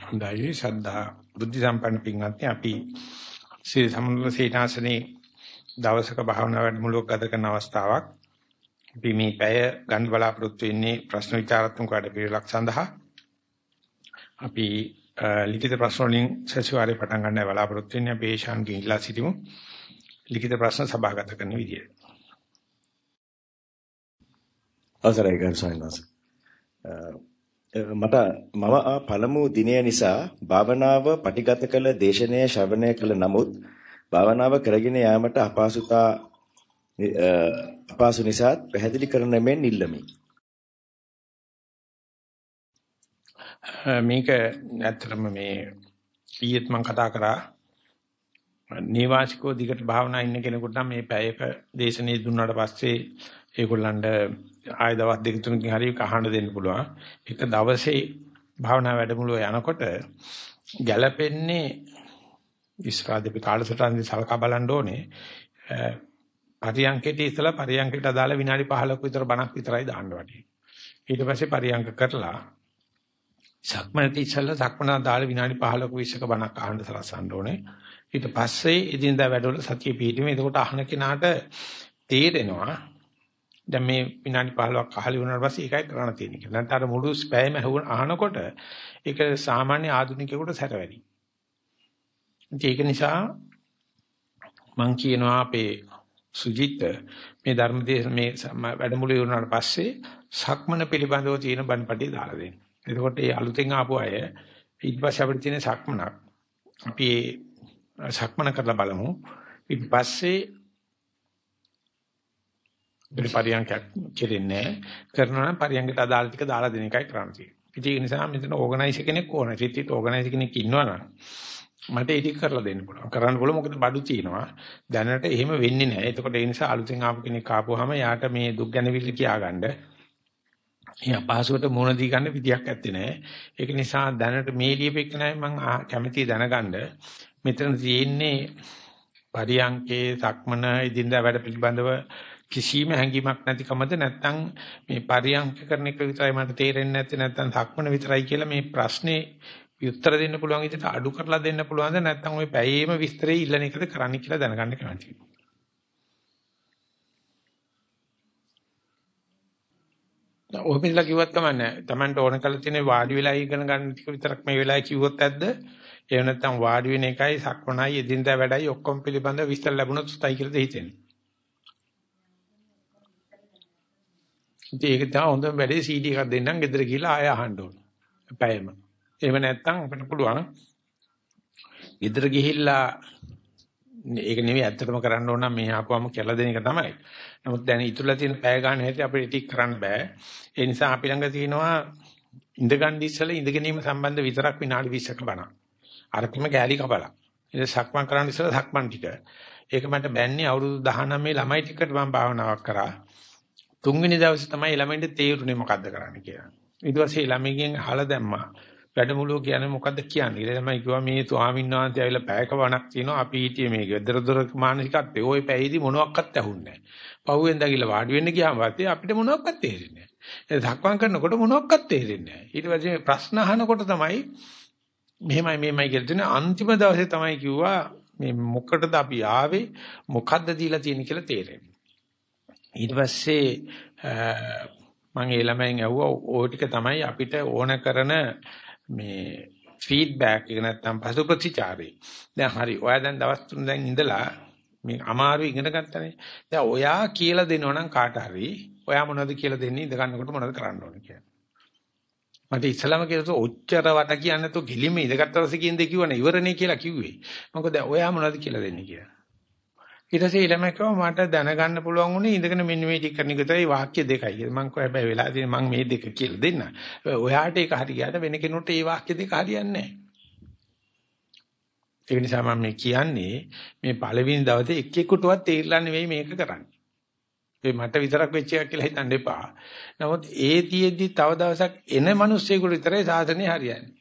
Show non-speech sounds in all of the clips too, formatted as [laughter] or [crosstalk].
හොඳයි ශ්‍රද්ධා. බුද්ධ සම්පන්න පින්වත්නි අපි ශ්‍රී සම්මුල සීනාසනේ දවසක භාවනා වැඩමුළුවක් ගත කරන අවස්ථාවක්. අපි මේ පැය ගන්න බලාපොරොත්තු වෙන්නේ ප්‍රශ්න විචාරාත්මක වැඩ පිළිවෙලක් සඳහා. අපි ලිඛිත ප්‍රශ්න වලින් සතිವಾರේ පටන් ගන්න බලාපොරොත්තු වෙන්නේ. අපි ඒෂාන්ගේ ඉල්ලා සිටිමු. ලිඛිත ප්‍රශ්න සභාගත කරන විදියට. අවසරයි ගරු සයන්ස් මට මම පළමු දිනය නිසා භාවනාව පටිගත කළ දේශනය ශ්‍රවණය කළ නමුත් භාවනාව කරගෙන යාමට අපහසුතා අපහසු නිසා පැහැදිලි කරන මෙන් ඉල්ලමි. මේක ඇත්තටම මේ ඊයේත් මම කතා කරා නිවාසිකෝ දිගට භාවනා ඉන්න කෙනෙකුට නම් මේ පැයක දේශනේ දුන්නාට පස්සේ ඒගොල්ලන්ට ආය දවස් දෙක තුනකින් හරි කහන්න දෙන්න පුළුවන්. එක දවසේ භාවනා වැඩමුළුව යනකොට ගැළපෙන්නේ ඉස්රාදීපි කාලසටහනදී සලකා බලන්න ඕනේ. පරියංකේට ඉස්සලා පරියංකේට අදාළ විනාඩි 15ක විතර බණක් විතරයි දාන්න වටින්නේ. ඊට පස්සේ පරියංක කරලා සක්මනට ඉස්සලා සක්මන අදාළ විනාඩි 15ක 20ක බණක් අහන්න සලසන්න ඕනේ. ඊට පස්සේ එදිනදා වැඩවල සතිය පිහිටීමේ එතකොට අහන කෙනාට තේරෙනවා දැන් මේ විනාඩි 15ක් අහලි වුණාට පස්සේ ඒකයි කරන්න තියෙන්නේ කියලා. නැත්නම් අර මුළු ස්පෑම අහනකොට ඒක සාමාන්‍ය ආධුනිකයෙකුට සැර වැඩි. ඒක නිසා මම කියනවා අපේ සුජිත් මේ ධර්මදේශ මේ වැඩමුළු වුණාට පස්සේ සක්මන පිළිබඳව තියෙන බණපටි දාලා දෙන්න. එතකොට ඒ අලුතෙන් ආපු අය ඊට පස්සේ අපිට තියෙන සක්මනක් අපි සක්මන කරලා බලමු. ඊට පස්සේ පරියන්කයක් කෙරෙන්නේ කරනවා නම් පරියන්කට අදාළ ටික දාලා දෙන එකයි කරන්න තියෙන්නේ. ඒක නිසා මෙතන ඕගනයිසර් කෙනෙක් ඕන. රිට්‍රීට් ඕගනයිසර් කෙනෙක් ඉන්නවනම් මට ඒක කරලා දෙන්න පුළුවන්. කරන්න පුළුවන් මොකද බඩු තියෙනවා. දැනට එහෙම වෙන්නේ නැහැ. එතකොට ඒ නිසා අලුතෙන් ආපු කෙනෙක් ආපුවාම යාට මේ දුක් ගැනවිලි කියාගන්න ඒ අපහසුවට මුණ දී ගන්න විදියක් ඇත්තේ නැහැ. ඒක නිසා දැනට මේ ලියපෙක් නැහැ මම කැමැති දැනගන්න. මෙතන තියෙන්නේ පරියන්කේ සක්මන ඉදින්දා වැඩ පිළිබඳව කිසිම හැඟීමක් නැතිකමද නැත්නම් මේ පරියන්ක කරන එක විතරයි මට තේරෙන්නේ නැත්තේ නැත්නම් සක්මන විතරයි කියලා මේ ප්‍රශ්නේ උත්තර දෙන්න පුළුවන් විදිහට අඩු කරලා දෙන්න පුළුවන්ද නැත්නම් ওই පැයේම විස්තරේ ඉල්ලන එකද කරන්න කියලා දැනගන්න කැමතියි. ඔය මිදලා කිව්වත් කමන්නේ. Tamanට ඕන කරලා තියෙන වාඩි වෙලා ඉගෙන ගන්න ටික විතරක් මේ වෙලාවේ කිව්වොත් ඇද්ද? එහෙම නැත්නම් වාඩි වෙන එකයි සක්මනයි එදින්දා වැඩයි ඔක්කොම පිළිබඳව විස්තර ලැබුණොත් උත්සාහයි කියලාද හිතෙන්නේ. ඉතින් ඒක තමයි හොඳම වැඩේ CD එකක් දෙන්නම් ගෙදර ගිහලා ආය අහන්න ඕන. පැයම. එහෙම නැත්නම් අපිට පුළුවන් ගෙදර ගිහිල්ලා ඒක නෙවෙයි ඇත්තටම කරන්න ඕන නම් මේ ආපුවම කියලා දෙන එක තමයි. නමුත් දැන් ඉතුරුලා තියෙන පැය ගන්න හැටි අපිට ටික කරන්න බෑ. ඒ නිසා අපි ළඟ තියෙනවා ඉඳගන්න ඉස්සෙල්ලා ඉඳගෙනීම සම්බන්ධ විතරක් විනාඩි 20ක බණක්. අරකිම ගෑලි කපලා. ඉතින් සක්මන් කරන්න ඉස්සෙල්ලා සක්මන් ටික. ඒක මට බැන්නේ අවුරුදු 19 ළමයි ටිකට මම භාවනාවක් කරා. තුන්වෙනි දවසේ තමයි ළමයින්ට තේරුනේ මොකද්ද කරන්න කියලා. ඊට පස්සේ ළමයිගෙන් අහලා දැම්මා. වැඩමුළුව කියන්නේ මොකද්ද කියන්නේ. ඊට තමයි කිව්වා මේ ස්වාමීන් වහන්සේ ඇවිල්ලා පැයක වණක් තියෙනවා අපි හිටියේ මේක. ගෙදර දොර මානසිකත්වයේ ওই පැයේදී මොනවත් ඇහුන්නේ නැහැ. පහුවෙන් දගිලා වාඩි වෙන්න ගියාම වාත්තේ අපිට මොනවත් තේරෙන්නේ නැහැ. ඒ ධක්මං කරනකොට මොනවත් තේරෙන්නේ නැහැ. ඊට පස්සේ ප්‍රශ්න අහනකොට තමයි මෙහෙමයි මෙහෙමයි කියලා තියෙන අන්තිම දවසේ තමයි කිව්වා මේ මොකටද අපි ආවේ මොකද්ද දීලා තියෙන්නේ කියලා තේරෙන්නේ. ඊට පස්සේ මම ඒ ළමෙන් ඇහුවා ඕ ටික තමයි අපිට ඕන කරන මේ ෆීඩ්බැක් එක නැත්තම් පසු ප්‍රතිචාරය. දැන් හරි. ඔයා දැන් දවස් තුන දැන් ඉඳලා මේ අමාරු ඉගෙන ගන්නනේ. දැන් ඔයා කියලා දෙනවනම් කාට හරි ඔයා මොනවද කියලා දෙන්නේ ඉඳ ගන්නකොට මොනවද කරන්න ඕනේ කියලා. මට ඉස්සලම කියලා ඔච්චර වට කියන්නේ නැතුව ගිලිම ඉඳගත්ත රස කියන දේ කිව්වනේ ඉවරනේ කියලා කිව්වේ. මොකද ඔයා මොනවද කියලා දෙන්නේ කියලා. ඊට පස්සේ ළමයි කිව්වා මට දැනගන්න පුළුවන් උනේ ඉඳගෙන මෙන්න මේ ටික කරන එක විතරයි වාක්‍ය දෙකයි. මම කිව්වා හැබැයි වෙලා තියෙන මම මේ දෙක කියලා දෙන්න. ඔයාට ඒක හරියට වෙන කෙනෙකුට ඒ වාක්‍ය දෙක හරියන්නේ නැහැ. ඒ නිසා මම මේ කියන්නේ මේ පළවෙනි දවසේ එක් එක්කටවත් තේරිලා නෙවෙයි මේක කරන්නේ. ඒ මට විතරක් වෙච්ච එකක් කියලා හිතන්න එපා. නමුත් ඒ තියෙද්දි තව දවසක් එන මිනිස්සෙකුට විතරයි සාසනය හරියන්නේ.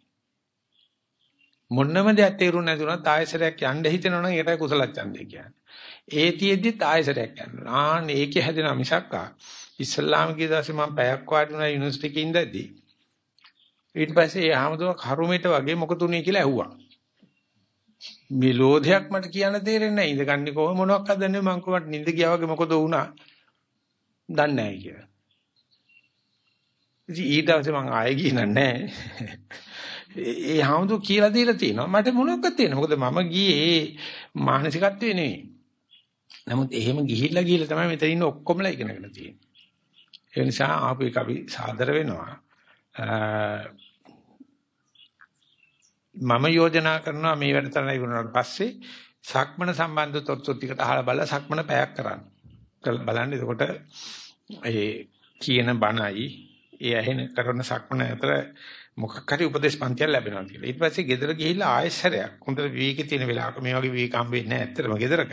මොන්නම දෙයක් තේරුම් නැතුණත් ආයසරයක් යන්න හිතෙනවනම් ඒකයි කුසල ඡන්දය කියන්නේ. ඒ තියෙද්දිත් ආයසරයක් යනවා. ආන්න ඒකේ හැදෙනා මිසක්කා. ඉස්ලාම් කී දාසේ මම පැයක් වාඩි වුණා යුනිවර්සිටි එකේ ඉඳද්දි ඊට පස්සේ ඒ ආමතුම කරුමෙට වගේ මොකද උනේ කියලා ඇහුවා. මේ ලෝධයක් මට කියන්න තේරෙන්නේ නැහැ. ඉඳගන්නේ කොහොම මොනවක් හදන්නේ මං කොහොමද නිින්ද ගියා වගේ මොකද වුණා? දන්නේ නැහැ කියලා. ඉතින් ඊට පස්සේ මං ආයෙ ගිහින් නැහැ. ඒ හාමුදුර කියලා දීලා තියෙනවා. මට මොනවක්වත් තේරෙන්නේ. මොකද මම ගියේ මානසිකත්වේ නෙවෙයි. නමුත් එහෙම ගිහිල්ලා ගිහිල්ලා තමයි මෙතන ඉන්න ඔක්කොමලා ඉගෙනගෙන තියෙන්නේ. ඒ නිසා ආපු එක අපි සාදර වෙනවා. මම යෝජනා කරනවා මේ වැඩතරණයි වුණාට පස්සේ සක්මන සම්බන්ධ තොරතුරු ටිකට අහලා බලලා සක්මන පැයක් කරන්න. බලන්න එතකොට ඒ කියන බණයි ඒ ඇහෙන කරන සක්මන අතර මොකක් හරි උපදේශ පන්තියක් ලැබෙනවා කියලා. ඊට පස්සේ ගෙදර ගිහිල්ලා ආයෙසරයක් හොඳට විවේකී තියෙන වෙලාවක මේ වගේ විවේක හම්බ වෙන්නේ නැහැ ඇත්තටම ගෙදරක.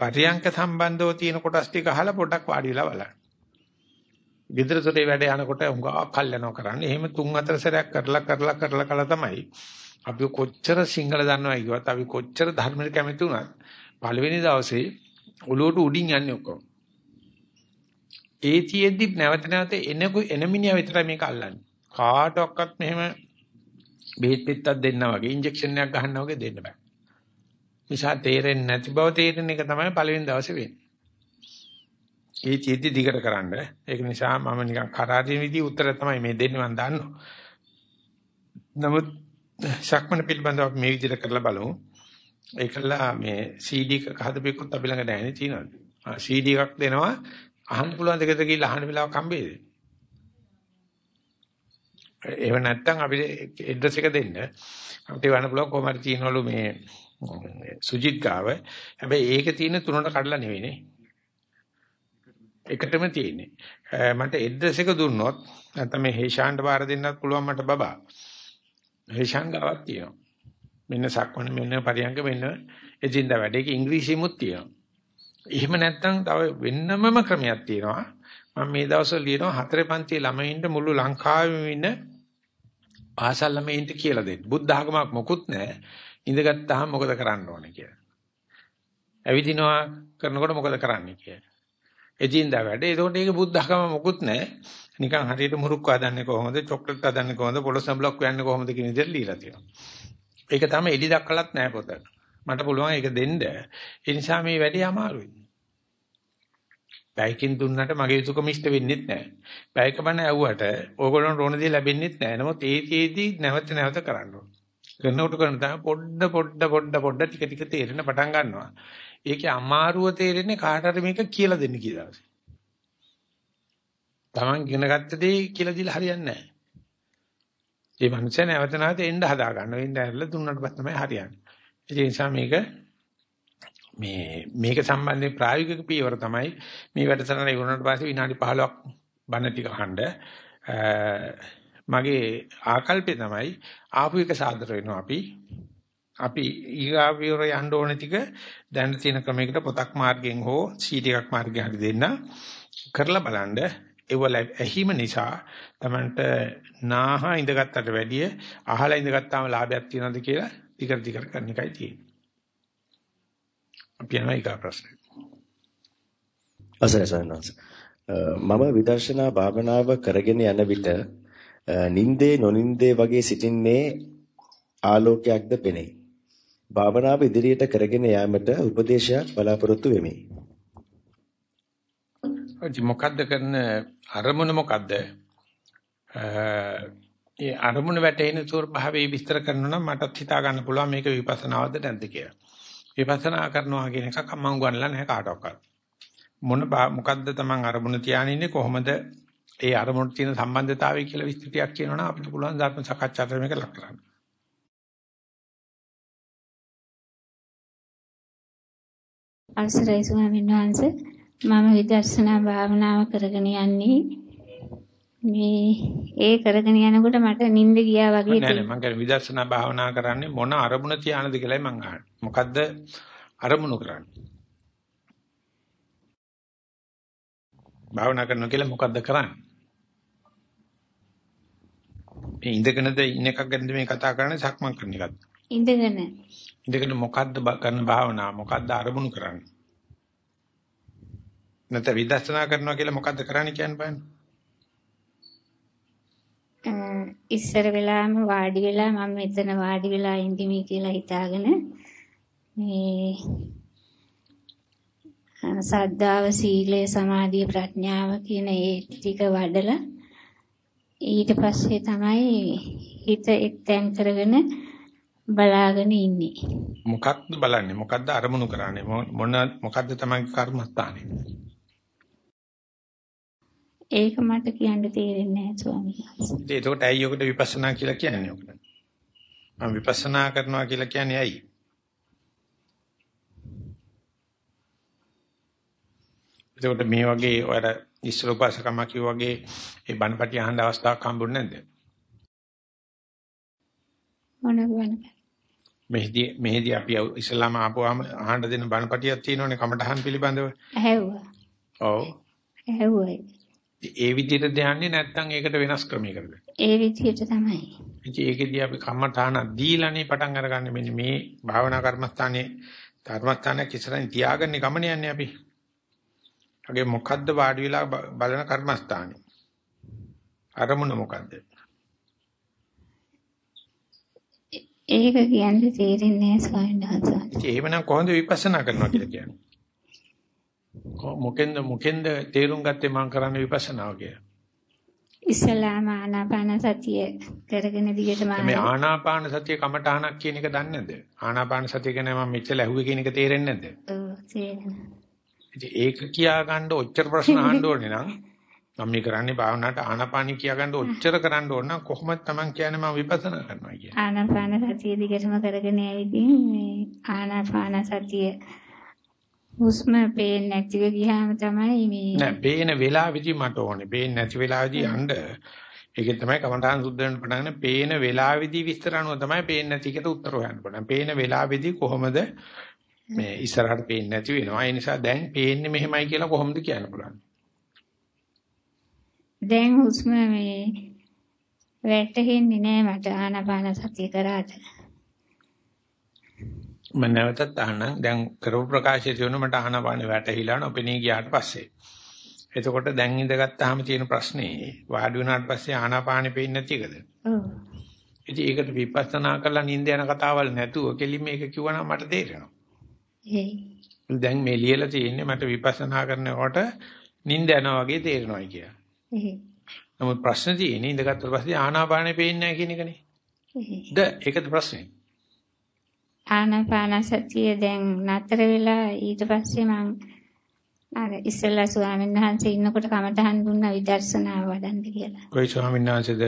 පරියංක සම්බන්ධව තියෙන කොටස් ටික අහලා පොඩ්ඩක් වාඩි වෙලා බලන්න. ගෙදර තොටේ වැඩ යනකොට උඟා කල් යනවා කරන්නේ. එහෙම තුන් හතර සැරයක් කරලා කරලා කරලා කළා තමයි අපි කොච්චර සිංහල දන්නවා කියවත් අපි කොච්චර ධර්මයට කැමති වුණත් පළවෙනි දවසේ ඔළුවට උඩින් යන්නේ ඔක්කොම. ඒ තියෙද්දි නැවත නැවත එනකු එනමිනියා විතරයි මේක අල්ලන්නේ. කාටවත් මෙහෙම බෙහෙත් පිටක් දෙන්නා වගේ ඉන්ජෙක්ෂන් එකක් ගහන්නා වගේ දෙන්න බෑ. නිසා තේරෙන්නේ නැති බව තේරෙන එක තමයි පළවෙනි දවසේ වෙන්නේ. ඒ චීති දිගට කරන්න. ඒක නිසා මම නිකන් කරාරින විදිහ උත්තර තමයි මේ දෙන්නේ මම දන්නවා. නමුත් ශක්මන පිළිබඳව මේ විදිහට කරලා බලමු. ඒකලා මේ CD එකක හදපෙකුත් අපි ළඟ නැහැ නේ තියෙනවා. CD එකක් දෙනවා අහන්න පුළුවන් දෙකට ගිහිල්ලා අහන්න වෙලාවක් හම්බෙයිද? එහෙම නැත්නම් අපිට ඇඩ්‍රස් එක දෙන්න. අපිට වන්න පුළුවන් කොහොම හරි තියනවලු මේ සුජිත් ගාව. හැබැයි ඒකේ තියෙන තුනට කඩලා නෙවෙයිනේ. එකටම තියෙන්නේ. මට ඇඩ්‍රස් එක දුන්නොත් නැත්නම් මේ හේෂාන්ට බාර දෙන්නත් පුළුවන් මට බබා. හේෂාන් ගාවක් තියෙනවා. මෙන්න සක්මණ මෙන්න පරියංග මෙන්න එදින්දා වැඩ. ඒක ඉංග්‍රීසියෙමුත් තියෙනවා. එහෙම නැත්නම් තව වෙන්නමම ක්‍රමයක් තියෙනවා. මම මේ දවස්වල ලියනවා හතරේ පන්තියේ ළමයින්ට මුළු ලංකාවෙම ඉන්න පාසල් ළමයින්ට කියලා දෙන්න. බුද්ධ ආගමක් මොකුත් නැහැ. ඉඳගත්තාම මොකද කරන්න ඕනේ කියලා. ඇවිදිනවා කරනකොට මොකද කරන්නේ කියලා. එදින්දා වැඩ. ඒකෝට ඒක බුද්ධ ආගම මොකුත් නැහැ. නිකන් හරියට මුරුක්ක හදන්නේ කොහොමද? චොක්ලට් හදන්නේ කොහොමද? පොලොස් සම්බලක් හොයන්නේ කොහොමද කියන විදිහට লীලා තියෙනවා. ඒක තමයි එලි දක්කලත් නැහැ පොත. මට පුළුවන් ඒක දෙන්න. ඒ නිසා මේ වැඩේ අමාරුයි. පැයකින් දුන්නට මගේ යුතුයකම ඉෂ්ට වෙන්නේ නැහැ. පැයක බණ ඇව්වට ඕගොල්ලෝ රෝණ දේ ලැබෙන්නේ නැහැ. නමුත් ඒකේදී නැවත නැවත කරන්න ඕන. කරනකොට කරන තමයි පොඩ පොඩ පොඩ පොඩ ටික ටික තේරෙන පටන් ගන්නවා. ඒකේ අමාරුව තේරෙන්නේ කාට හරි මේක කියලා දෙන්න කියලා. Taman ඉගෙන ගත්ත දේ කියලා දීලා හරියන්නේ නැහැ. ඒ මනුස්සයා නැවත නැවත එන්න හදා ගන්නවා. එන්න ඇරලා දුන්නට පස්සේ තමයි හරියන්නේ. ඒ නිසා මේක මේ මේක සම්බන්ධයෙන් ප්‍රායෝගික පියවර තමයි. මේ වැඩසටහන ඉවරනට පස්සේ විනාඩි 15ක් බණ ටික අහන්න. මගේ ආකල්පය තමයි ආපු එක සාදර වෙනවා අපි. අපි ඊගාවියර යන්න ඕන ටික දැන් තියෙන ක්‍රමයකට පොතක් මාර්ගයෙන් හෝ සීටි එකක් මාර්ගයෙන් හරි දෙන්න. කරලා බලන්න. ඒවල ඇහිම නිසා Tamanට නාහා ඉඳගත්තට වැඩිය අහලා ඉඳගත්තාම ලාභයක් තියනවද කියලා ටික ටික කරන එකයි තියෙන්නේ. අපි යනවා ඊගා ප්‍රශ්නෙට. අසරයි සයන්වන්ස. මම විදර්ශනා භාවනාව කරගෙන යන විට නින්දේ නොනින්දේ වගේ සිටින්නේ ආලෝකයක්ද පෙනේ. භාවනාව ඉදිරියට කරගෙන යාමට උපදේශයක් බලාපොරොත්තු වෙමි. ඔය මොකද්ද කරන අරමුණ මොකද්ද? ඒ අරමුණ වැටෙන ස්වභාවය විස්තර කරනවා නම් මටත් හිතා ගන්න පුළුවන් මේක විපස්සනාවද නැද්ද කියලා. විපස්සනා කරනවා කියන එකක් මම උගන්ලා නැහැ කාටවත්. මොන මොකද්ද Taman අරමුණ තියාගෙන ඉන්නේ කොහොමද ඒ අරමුණට තියෙන සම්බන්ධතාවය කියලා විස්තරයක් කියනවනම් අපිට පුළුවන් ධර්ම සාකච්ඡාවට මේක ලක් කරන්න. අවසරයි ස්වාමීන් වහන්සේ මම විදර්ශනා භාවනාව කරගෙන යන්නේ මේ ඒ කරගෙන යනකොට මට නිින්ද ගියා වගේ නෑ නෑ මම කියන්නේ විදර්ශනා භාවනා කරන්නේ මොන අරමුණ තියානද කියලායි මම අහන්නේ. මොකද්ද අරමුණු කරන්නේ? භාවනා කරනවා කියලා මොකද්ද කරන්නේ? මේ ඉඳගෙනද ඉන්න එකක් ගැනද මේ කතා කරන්නේ සක්මන් කරන එකක්ද? ඉඳගෙන. ඉඳගෙන මොකද්ද කරන භාවනාව? මොකද්ද අරමුණු කරන්නේ? නැත්නම් විදර්ශනා කරනවා කියලා මොකද්ද කරන්නේ කියන්න බෑනේ. ඉස්සර වෙලාම වාඩි වෙලා මම මෙතන වාඩි වෙලා ඉඳිමි කියලා හිතාගෙන මේ සද්ධාව සීලය සමාධිය ප්‍රඥාව කියන ඒ ටික වඩලා ඊට පස්සේ තමයි හිත එක්තෙන් කරගෙන බලාගෙන ඉන්නේ. මොකක්ද බලන්නේ? මොකක්ද අරමුණු කරන්නේ? මොන මොකක්ද තමයි කර්මස්ථානේ? ඒක මට කියන්න තේරෙන්නේ නැහැ ස්වාමීන් වහන්සේ. ඒකට ඇයි ඔකට විපස්සනා කියලා කියන්නේ ඔකට? මම විපස්සනා කරනවා කියලා කියන්නේ ඇයි? ඒකට මේ වගේ ඔය ඉස්සර උපාසකම කිව්ව වගේ ඒ බණපටි අහන්න අවස්ථාවක් හම්බුනේ නැද්ද? මොන බණ? මෙහිදී මෙහිදී අපි ඉස්ලාම ආපුවාම අහන්න දෙන බණපටියක් තියෙනවනේ කමටහන් පිළිබඳව. ඇහැව්වා. ඔව්. ඇහැව්වා. ඒ විදිහට ධාන්නේ නැත්නම් ඒකට වෙනස් ක්‍රමයකටද? ඒ විදිහට තමයි. ඉතින් ඒකෙදී අපි කම්මඨාන දීලානේ පටන් අරගන්නේ මෙන්න මේ භාවනා කර්මස්ථානයේ ධර්මස්ථානයක් ඉස්සරහින් තියාගන්නේ ගමන යන්නේ අපි. අගේ මොකද්ද වාඩි වෙලා බලන කර්මස්ථානේ? අරමුණ මොකද්ද? ඒක කියන්නේ තේරෙන්නේ නැහැ ස්වාමීන් වහන්සේ. එහෙමනම් කොහොමද විපස්සනා කරනවා කියලා කියන්නේ? මොකෙන්ද මොකෙන්ද තේරුම් ගත්තේ මම කරන්නේ විපස්සනාව කියලා? ඉස්ලාම ආනාපාන සතිය කරගෙන දිගටම මේ ආනාපාන සතිය කමඨානක් කියන එක දන්නේ නැද්ද? ආනාපාන සතිය ගැන මම මෙච්චර ඇහුවේ කියන එක තේරෙන්නේ නැද්ද? ඔව් තේරෙනවා. ඒක කියා ගන්න ඔච්චර ප්‍රශ්න අහන්න ඕනේ නම් මම මේ කරන්නේ භාවනාවට ආනාපානි කියා ගන්න ඔච්චර කරන්න ඕන නම් කොහොමද Taman කියන්නේ මම විපස්සනා කරනවා කියන්නේ. ආනාපාන සතිය දිගටම කරගෙන ඇවිදින් මේ ආනාපාන සතිය හුස්ම පේන්නේ නැතිව ගියාම තමයි මේ නෑ පේන වෙලාවෙදි මට ඕනේ. පේන්නේ නැති වෙලාවෙදි යන්න ඒකෙන් තමයි කමඨාන් සුද්ධ වෙන්න පටන්. පේන වෙලාවෙදි විස්තර අනුව තමයි පේන්නේ නැති එකට උත්තර හොයන්න පුළුවන්. පේන වෙලාවෙදි කොහොමද මේ ඉස්සරහට පේන්නේ නැති වෙනවා. ඒ නිසා දැන් පේන්නේ මෙහෙමයි කියලා කොහොමද කියන්න පුළුවන්. දැන් හුස්ම මේ වැටෙන්නේ නෑ මට ආනාපාන සතිය කරාට. මම නැවතත් අහන්නම් දැන් කරපු ප්‍රකාශය තියෙන මට ආහනපාන වැටහිලා නොපෙනී ගියාට පස්සේ. එතකොට දැන් ඉඳගත්තාම තියෙන ප්‍රශ්නේ වාඩි වුණාට පස්සේ ආනාපානෙ පේන්නේ නැති එකද? ඔව්. ඉතින් ඒකට විපස්සනා කරලා නිින්ද යන කතාවල් නැතුව කෙලින්ම ඒක කිව්වනම් මට තේරෙනවා. දැන් මේ ලියලා තියෙන්නේ මට විපස්සනා කරනකොට නිින්ද යනවා වගේ තේරෙනවා කියලා. නමුත් ප්‍රශ්න තියෙන්නේ ඉඳගත්තට පස්සේ ආනාපානෙ පේන්නේ නැහැ කියන එකනේ. ද ඒකද ප්‍රශ්නේ ආනාපාන සතිය දැන් නතර වෙලා ඊට පස්සේ මං අර ඉස්සෙල්ලා ස්වාමීන් වහන්සේ ඉන්නකොට කමටහන් දුන්නා විදර්ශනාව වඩන්න කියලා. කොයි ස්වාමීන් වහන්සේද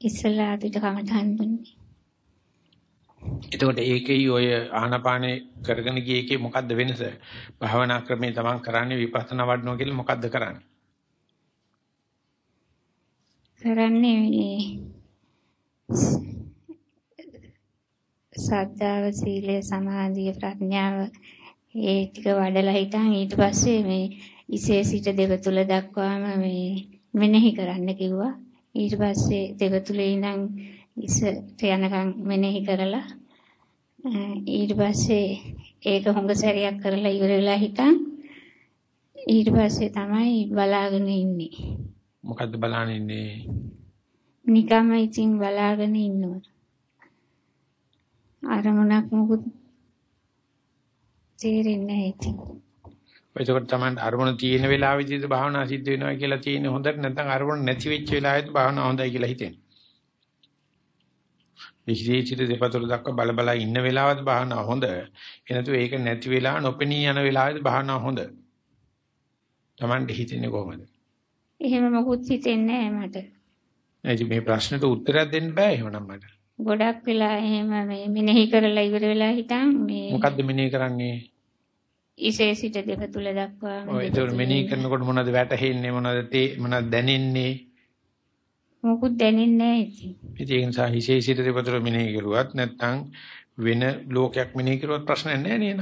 ඉස්සෙල්ලා අපිට කමටහන් දුන්නේ. එතකොට ඒකෙයි ඔය ආහනපානේ කරගෙන ගිය එකේ මොකද්ද වෙනස? භාවනා ක්‍රමේ තමන් කරන්නේ විපස්සනා වඩනවා කියලා මොකද්ද කරන්නේ? කරන්නේ මේ සද්ධාව සීලය සමාධිය ප්‍රඥාව ඒ ටික වඩලා හිටන් ඊට පස්සේ මේ ඉසේ සිට දෙක තුල දක්වාම මේ මෙනෙහි කරන්න කිව්වා. ඊට පස්සේ දෙක තුල ඉඳන් ඉසට යනකම් මෙනෙහි කරලා ඊට පස්සේ ඒක හොඟ සැරයක් කරලා ඉවර වෙලා හිටන් ඊට පස්සේ තමයි බලාගෙන ඉන්නේ. මොකද්ද බලන්න ඉන්නේ? නිකම්ම ඉතින් බලාගෙන ඉන්නවා අරමුණක් මොකුත් තේරෙන්නේ නැහැ ඉතින්. එතකොට තමයි අරමුණ තියෙන වෙලාවෙදිද භාවනා සිද්ධ වෙනවා කියලා තියෙන්නේ හොඳට නැත්නම් අරමුණ නැති වෙච්ච වෙලාවෙත් භාවනා හොඳයි කියලා හිතෙන්නේ. විශේෂිත දෙපතුල දක්වා බල බල ඉන්න වෙලාවද භාවනා හොඳ. එනතු ඒක නැති වෙලා නොපෙනී යන වෙලාවෙද භාවනා හොඳ. Tamante හිතෙන්නේ කොහොමද? එහෙම මොකුත් හිතෙන්නේ නැහැ මට. එයි මේ ප්‍රශ්නෙට උත්තරයක් දෙන්න බෑ එහෙමනම් මට. ගොඩක් වෙලා එහෙම මේ මෙනෙහි කරලා ඉවර වෙලා හිටන් මේ මොකද්ද මෙනෙහි කරන්නේ? ඉසේ සිට දෙපතුල දක්වා ඔය ඒක මෙනෙහි කරනකොට මොනවද වැටහෙන්නේ මොනවද තේ මොනවද දැනෙන්නේ? මොකුත් දැනෙන්නේ නැහැ ඉතින්. ඉතින් ඒ නිසා හිසේ සිට දෙපතුල මෙනෙහි කරුවත් නැත්නම් වෙන ලෝකයක් මෙනෙහි කරුවත් ප්‍රශ්නයක් නැහැ නේද?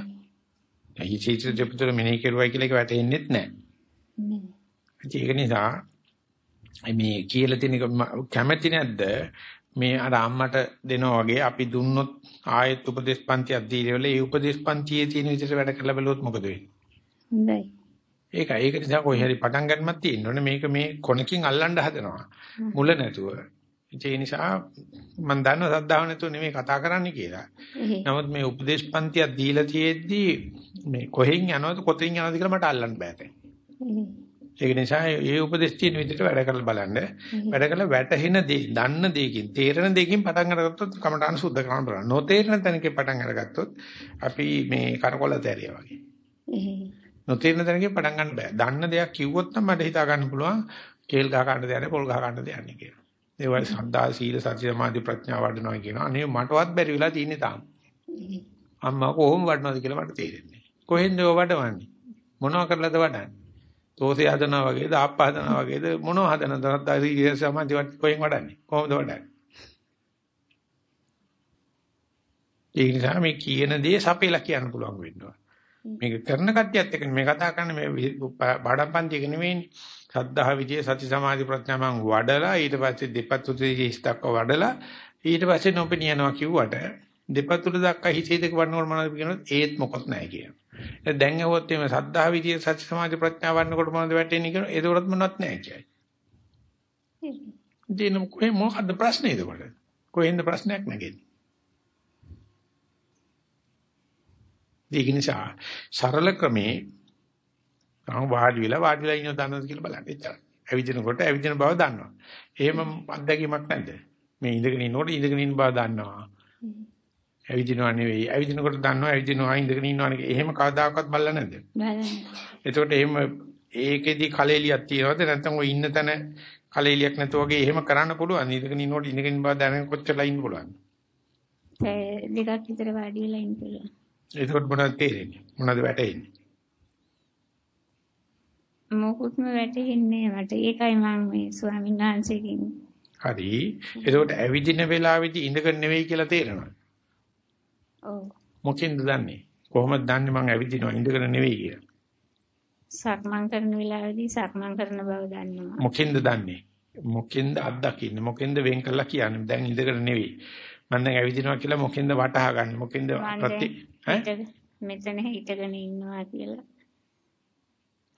හිසේ සිට දෙපතුල මෙනෙහි කරුවයි කියලා ඒක වැටෙන්නේ නැහැ. නෑ. ඒක නිසා මේ කියලා තියෙන කැමැති නැද්ද මේ අර අම්මට දෙනවා වගේ අපි දුන්නොත් ආයෙත් උපදේශ පන්තියක් දීලා ඒ උපදේශ පන්තියේ තියෙන විදිහට වැඩ කරලා බලුවොත් මොකද වෙන්නේ? ඒකයි ඒක නිසා කොහේ හරි පටන් ගන්නමත් තියෙනෝනේ මේක මේ කොනකින් අල්ලන්න හදනවා. මුල නැතුව. ඒ නිසා මම දන්නවා සද්ධාව නැතුව නෙමෙයි කතා කරන්න කියලා. නමුත් මේ උපදේශ පන්තියක් දීලා තියෙද්දි මේ කොහෙන් යනවද කොතෙන් යනවද කියලා මට අල්ලන්න බෑ දැන්. ඒක නිසා මේ උපදේශ තියෙන විදිහට වැඩ කරලා බලන්න. වැඩ කරලා වැටහෙන දේ, දන්න දේකින්, තේරෙන දේකින් පටන් අරගත්තොත් කමඨාන සුද්ධ කරන්න බලන්න. නොතේරෙන තැනකින් පටන් අරගත්තොත් අපි මේ කරකොල තැරියා වගේ. නොතේරෙන තැනකින් පටන් ගන්න බෑ. දන්න දෙයක් කිව්වොත් නම් මට හිතා ගන්න පුළුවන් කේල් ගහ ගන්න දෙයක් පොල් ගහ ගන්න දෙයක් නේ කියලා. ඒ වගේ සද්දා සීල සති සමාධි ප්‍රඥා වඩනවා කියනවා. අනේ මටවත් බැරි වෙලා තියෙන්නේ තාම. අම්මා කොහොම වඩනවද කියලා මට තේරෙන්නේ. කොහෙන්ද ඔය වඩවන්නේ? මොනවා කරලාද වඩන්නේ? තෝසේ හදනවා වගේද ආප්ප හදනවා වගේද මොනවා හදනද සද්දා සීල සමාධි වට කොහෙන් වඩන්නේ? කොහොමද වඩන්නේ? ඒ නිසා මේ කියන දේ සපේලා කියන්න පුළුවන් වෙනවා. මේක කරන කට්ටියත් එක්ක මේ කතා කරන්නේ මේ බාඩම්පන්ති එක නෙවෙයිනේ. සද්ධා විදියේ සති සමාධි ප්‍රඥා මං වඩලා ඊට පස්සේ දෙපත්තු දෙකේ දක්ව වඩලා ඊට පස්සේ නොපෙනියනවා කිව්වට දෙපත්තු දක්වා හිතේ දෙක වඩනකොට මොනවද කියනොත් ඒත් මොකොත් නැහැ කියනවා. දැන් ඇහුවොත් එimhe සද්ධා විදියේ සති සමාධි ප්‍රඥා වඩනකොට මොනවද වැටෙන්නේ කියනවා. ඒකවලත් මොනවත් නැහැ කියයි. කොහේ මොකද්ද ප්‍රශ්නේ ඒකට? කොහෙන්ද ප්‍රශ්නයක් නැගෙන්නේ? ඒක නිසා සරල ක්‍රමේ මම වාඩි වෙලා වාඩි වෙලා ඉන්නව දන්නවද කියලා බලන්න එච්චරයි. ඇවිදිනකොට ඇවිදින බව දන්නවා. එහෙම අත්දැකීමක් නැද්ද? මේ ඉඳගෙන ඉන්නකොට ඉඳගෙන ඉන්න බව දන්නවා. ඇවිදිනවා නෙවෙයි. ඇවිදිනකොට දන්නවා ඇවිදිනවා ඉඳගෙන ඉන්නවා නෙවෙයි. එහෙම කවදාකවත් බලලා නැද්ද? එතකොට එහෙම ඒකෙදි කලෙලියක් තියනවද නැත්නම් ඔය ඉන්න තැන කලෙලියක් නැතුව වගේ එහෙම කරන්න පුළුවන්. ඉඳගෙන ඉන්නකොට ඉඳගෙන බව දැනගෙන කොච්චරලා ඉන්න පුළුවන්. පැය දෙකක් විතර වාඩි වෙලා ඉන්න පුළුවන්. එතකොට මොනවද තේරෙන්නේ? මොනවද වැටෙන්නේ? මොකුත්ම වැටහෙන්නේ නැහැ මට. ඒකයි මම මේ ස්වාමීන් වහන්සේගෙන් හරි. එතකොට ඇවිදින වෙලාවේදී ඉඳගෙන නෙවෙයි කියලා තේරෙනවා. ඔව් මොකෙන්ද දන්නේ? කොහොමද දන්නේ මං ඇවිදිනවා ඉඳගෙන නෙවෙයි කියලා? සක්මන් කරන වෙලාවේදී සක්මන් කරන බව දන්නවා. මොකෙන්ද දන්නේ? මොකෙන්ද අත්දකින්නේ? මොකෙන්ද වෙන් කරලා කියන්නේ? දැන් ඉඳගෙන නෙවෙයි. මම දැන් ඇවිදිනවා කියලා මොකෙන්ද වටහා ගන්න? මොකෙන්ද ප්‍රති ඈ? මෙතන හිටගෙන ඉන්නවා කියලා.